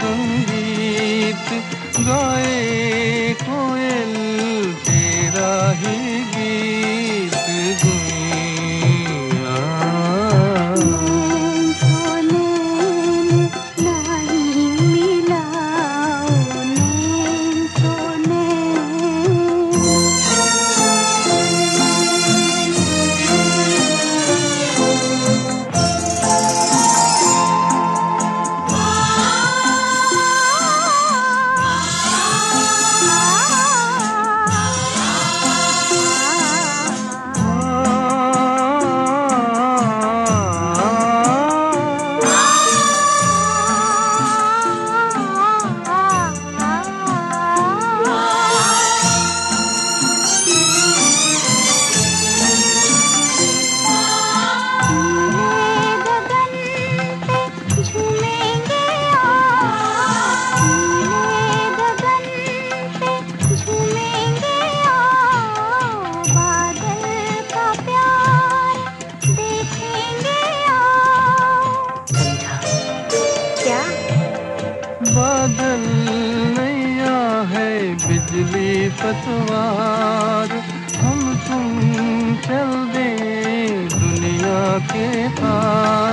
संगीत गाए कोए बादल नैया है बिजली पतवार। हम तुम चल दे दुनिया के पार।